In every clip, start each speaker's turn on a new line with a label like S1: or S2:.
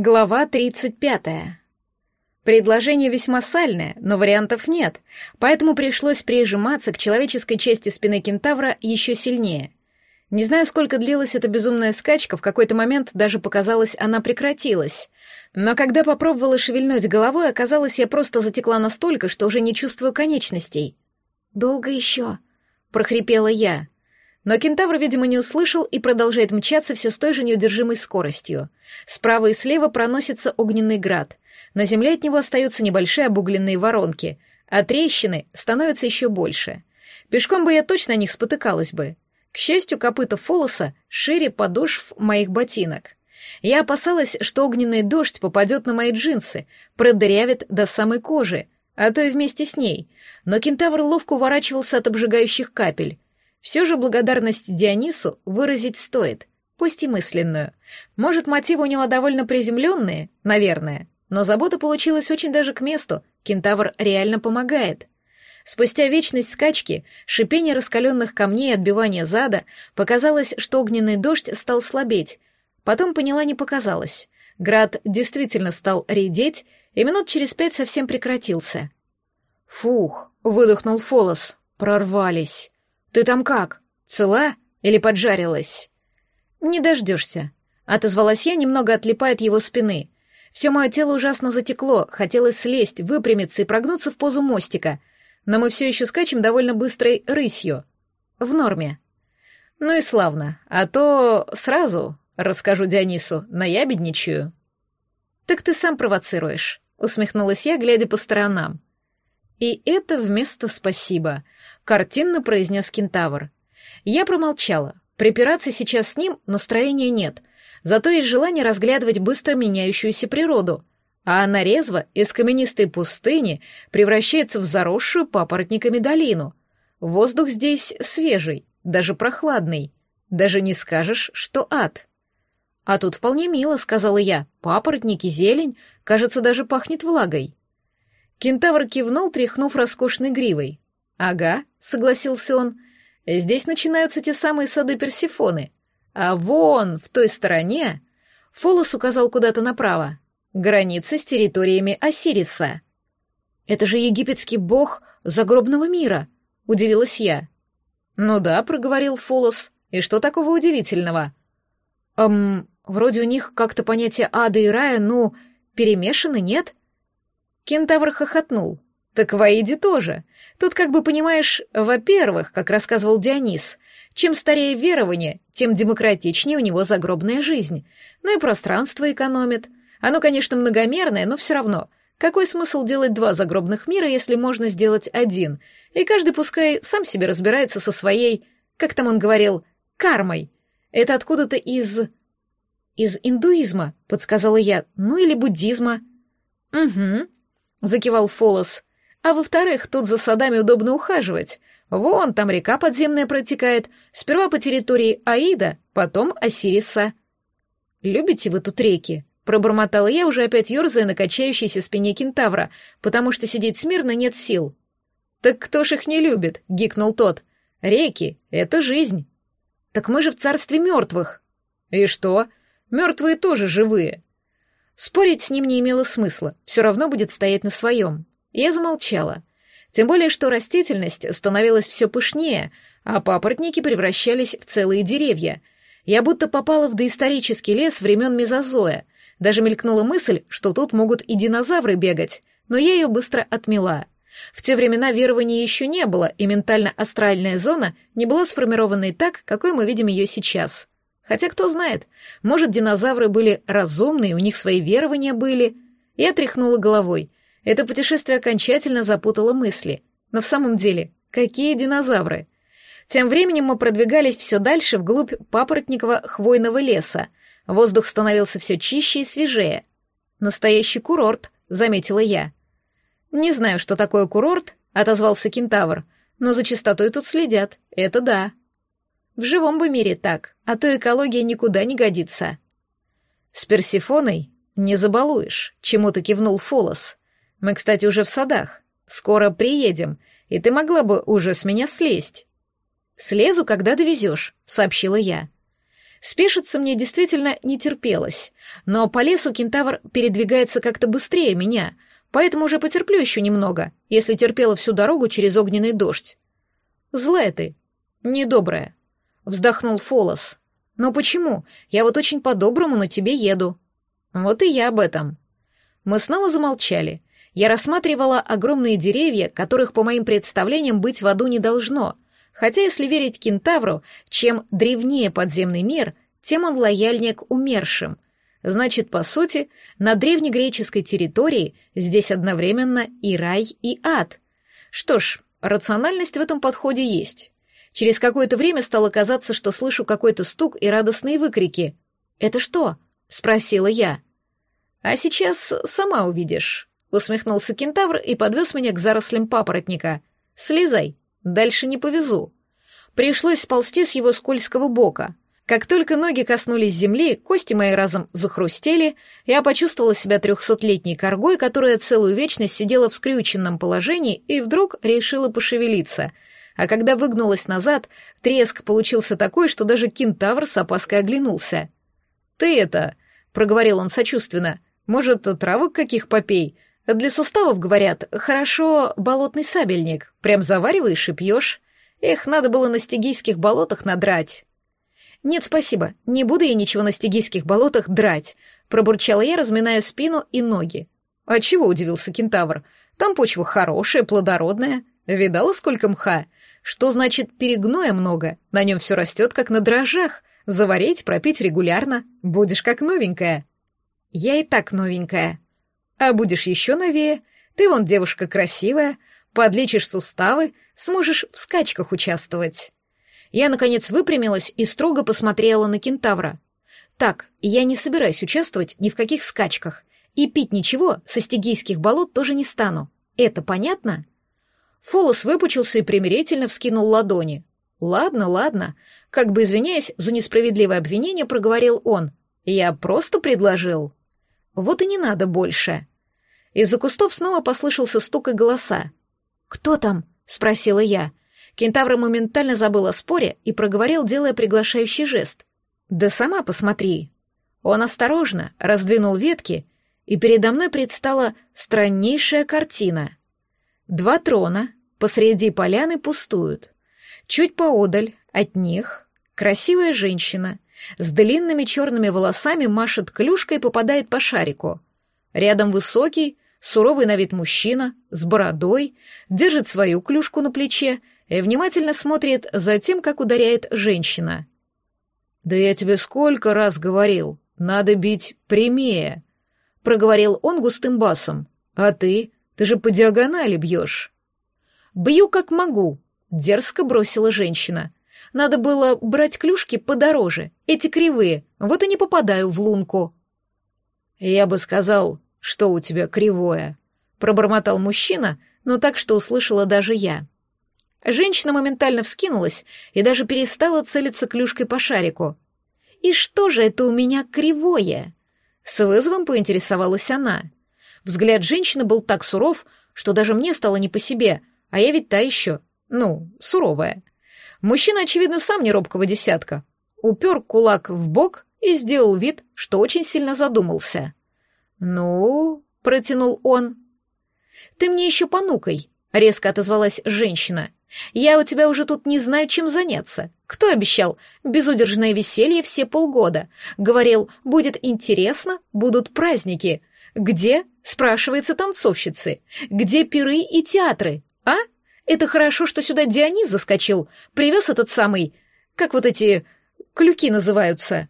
S1: Глава 35. Предложение весьма сальное, но вариантов нет, поэтому пришлось прижиматься к человеческой части спины кентавра еще сильнее. Не знаю, сколько длилась эта безумная скачка, в какой-то момент даже показалось, она прекратилась. Но когда попробовала шевельнуть головой, оказалось, я просто затекла настолько, что уже не чувствую конечностей. «Долго еще?» — прохрипела я. Но кентавр, видимо, не услышал и продолжает мчаться все с той же неудержимой скоростью. Справа и слева проносится огненный град. На земле от него остаются небольшие обугленные воронки, а трещины становятся еще больше. Пешком бы я точно на них спотыкалась бы. К счастью, копыта Фолоса шире подошв моих ботинок. Я опасалась, что огненный дождь попадет на мои джинсы, продырявит до самой кожи, а то и вместе с ней. Но кентавр ловко уворачивался от обжигающих капель. Все же благодарность Дионису выразить стоит, пусть и мысленную. Может, мотивы у него довольно приземленные, наверное, но забота получилась очень даже к месту, кентавр реально помогает. Спустя вечность скачки, шипение раскаленных камней и отбивание зада, показалось, что огненный дождь стал слабеть. Потом поняла, не показалось. Град действительно стал редеть, и минут через пять совсем прекратился. «Фух!» — выдохнул Фолос. «Прорвались!» «Ты там как? Цела или поджарилась?» «Не дождешься», — отозвалась я, немного отлипая от его спины. Все мое тело ужасно затекло, хотелось слезть, выпрямиться и прогнуться в позу мостика, но мы все еще скачем довольно быстрой рысью. В норме. Ну и славно, а то сразу, расскажу Дионису, наябедничаю. «Так ты сам провоцируешь», — усмехнулась я, глядя по сторонам. «И это вместо спасибо», — картинно произнес кентавр. Я промолчала. Припираться сейчас с ним настроения нет, зато есть желание разглядывать быстро меняющуюся природу. А она резво из каменистой пустыни превращается в заросшую папоротниками долину. Воздух здесь свежий, даже прохладный. Даже не скажешь, что ад. «А тут вполне мило», — сказала я. «Папоротники, зелень, кажется, даже пахнет влагой». Кентавр кивнул, тряхнув роскошной гривой. «Ага», — согласился он, — «здесь начинаются те самые сады Персифоны. А вон, в той стороне...» Фолос указал куда-то направо. «Граница с территориями Осириса». «Это же египетский бог загробного мира», — удивилась я. «Ну да», — проговорил Фолос. «И что такого удивительного?» «Эм, вроде у них как-то понятие ада и рая, ну, перемешаны, нет?» Кентавр хохотнул. Так в Аиде тоже. Тут, как бы понимаешь, во-первых, как рассказывал Дионис, чем старее верование, тем демократичнее у него загробная жизнь. Ну и пространство экономит. Оно, конечно, многомерное, но все равно. Какой смысл делать два загробных мира, если можно сделать один? И каждый пускай сам себе разбирается со своей, как там он говорил, кармой. Это откуда-то из... Из индуизма, подсказала я, ну или буддизма. Угу, — закивал Фолос. «А во-вторых, тут за садами удобно ухаживать. Вон там река подземная протекает, сперва по территории Аида, потом Осириса». «Любите вы тут реки?» — пробормотала я, уже опять ерзая на качающейся спине кентавра, потому что сидеть смирно нет сил. «Так кто ж их не любит?» — гикнул тот. «Реки — это жизнь». «Так мы же в царстве мертвых». «И что? Мертвые тоже живые. Спорить с ним не имело смысла, все равно будет стоять на своем. Я замолчала. Тем более, что растительность становилась все пышнее, а папоротники превращались в целые деревья. Я будто попала в доисторический лес времен Мезозоя. Даже мелькнула мысль, что тут могут и динозавры бегать, но я ее быстро отмела. В те времена верования еще не было, и ментально-астральная зона не была сформированной так, какой мы видим ее сейчас. Хотя кто знает, может, динозавры были разумные, у них свои верования были. Я тряхнула головой. Это путешествие окончательно запутало мысли. Но в самом деле, какие динозавры? Тем временем мы продвигались все дальше вглубь папоротникового хвойного леса. Воздух становился все чище и свежее. Настоящий курорт, заметила я. Не знаю, что такое курорт, отозвался кентавр, но за чистотой тут следят. Это да. В живом бы мире так, а то экология никуда не годится. С Персифоной не забалуешь, чему-то кивнул Фолос. Мы, кстати, уже в садах. Скоро приедем, и ты могла бы уже с меня слезть. Слезу, когда довезешь, сообщила я. Спешиться мне действительно не терпелось, но по лесу кентавр передвигается как-то быстрее меня, поэтому уже потерплю еще немного, если терпела всю дорогу через огненный дождь. Злая ты, недобрая, вздохнул Фолос. Но почему? Я вот очень по-доброму на тебе еду. Вот и я об этом. Мы снова замолчали. Я рассматривала огромные деревья, которых, по моим представлениям, быть в аду не должно — Хотя, если верить кентавру, чем древнее подземный мир, тем он лояльнее к умершим. Значит, по сути, на древнегреческой территории здесь одновременно и рай, и ад. Что ж, рациональность в этом подходе есть. Через какое-то время стало казаться, что слышу какой-то стук и радостные выкрики. «Это что?» — спросила я. «А сейчас сама увидишь», — усмехнулся кентавр и подвез меня к зарослям папоротника. «Слезай, Дальше не повезу. Пришлось сползти с его скользкого бока. Как только ноги коснулись земли, кости мои разом захрустели, я почувствовала себя трехсотлетней коргой, которая целую вечность сидела в скрюченном положении и вдруг решила пошевелиться. А когда выгнулась назад, треск получился такой, что даже кентавр с опаской оглянулся. «Ты это...» — проговорил он сочувственно. «Может, травок каких попей? Для суставов, говорят, хорошо болотный сабельник. Прям завариваешь и пьешь. Эх, надо было на стигийских болотах надрать. Нет, спасибо, не буду я ничего на стигийских болотах драть, пробурчала я, разминая спину и ноги. А чего удивился кентавр? Там почва хорошая, плодородная. Видала, сколько мха? Что значит перегноя много? На нем все растет, как на дрожжах. Заварить, пропить регулярно. Будешь как новенькая. Я и так новенькая. А будешь еще новее, ты вон девушка красивая, подлечишь суставы, сможешь в скачках участвовать. Я, наконец, выпрямилась и строго посмотрела на кентавра. Так, я не собираюсь участвовать ни в каких скачках, и пить ничего со стигийских болот тоже не стану. Это понятно? Фолос выпучился и примирительно вскинул ладони. «Ладно, ладно», как бы извиняясь за несправедливое обвинение, проговорил он. «Я просто предложил». Вот и не надо больше. Из-за кустов снова послышался стук и голоса. «Кто там?» — спросила я. Кентавр моментально забыл о споре и проговорил, делая приглашающий жест. «Да сама посмотри». Он осторожно раздвинул ветки, и передо мной предстала страннейшая картина. Два трона посреди поляны пустуют. Чуть поодаль от них красивая женщина с длинными черными волосами машет клюшкой и попадает по шарику. Рядом высокий, суровый на вид мужчина с бородой, держит свою клюшку на плече и внимательно смотрит за тем, как ударяет женщина. «Да я тебе сколько раз говорил, надо бить прямее», — проговорил он густым басом. «А ты? Ты же по диагонали бьешь». «Бью как могу», — дерзко бросила женщина. Надо было брать клюшки подороже, эти кривые, вот и не попадаю в лунку. Я бы сказал, что у тебя кривое, пробормотал мужчина, но так, что услышала даже я. Женщина моментально вскинулась и даже перестала целиться клюшкой по шарику. «И что же это у меня кривое?» С вызовом поинтересовалась она. Взгляд женщины был так суров, что даже мне стало не по себе, а я ведь та еще, ну, суровая. Мужчина, очевидно, сам не робкого десятка. Упер кулак в бок и сделал вид, что очень сильно задумался. «Ну...» — протянул он. «Ты мне еще понукай», — резко отозвалась женщина. «Я у тебя уже тут не знаю, чем заняться. Кто обещал? Безудержное веселье все полгода. Говорил, будет интересно, будут праздники. Где?» — спрашивается танцовщицы. «Где пиры и театры? А?» Это хорошо, что сюда Дионис заскочил, привез этот самый, как вот эти клюки называются.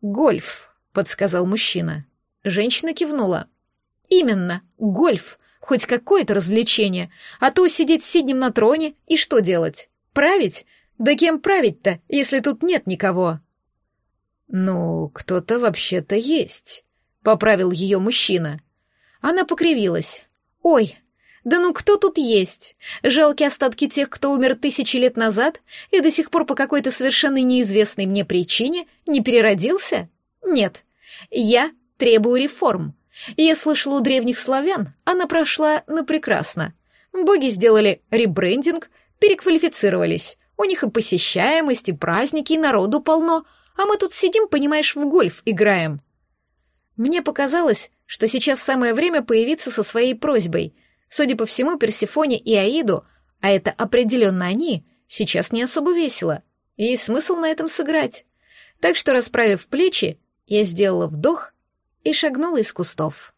S1: Гольф, подсказал мужчина. Женщина кивнула. Именно, гольф, хоть какое-то развлечение, а то сидеть сиднем на троне и что делать? Править? Да кем править-то, если тут нет никого? Ну, кто-то вообще-то есть, поправил ее мужчина. Она покривилась. Ой, да ну кто тут есть? Жалкие остатки тех, кто умер тысячи лет назад и до сих пор по какой-то совершенно неизвестной мне причине не переродился? Нет. Я требую реформ. Я слышала у древних славян, она прошла на прекрасно. Боги сделали ребрендинг, переквалифицировались. У них и посещаемость, и праздники, и народу полно. а мы тут сидим, понимаешь, в гольф играем. Мне показалось, что сейчас самое время появиться со своей просьбой. Судя по всему, Персифоне и Аиду, а это определенно они, сейчас не особо весело. И смысл на этом сыграть. Так что, расправив плечи, я сделала вдох и шагнула из кустов.